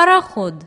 пароход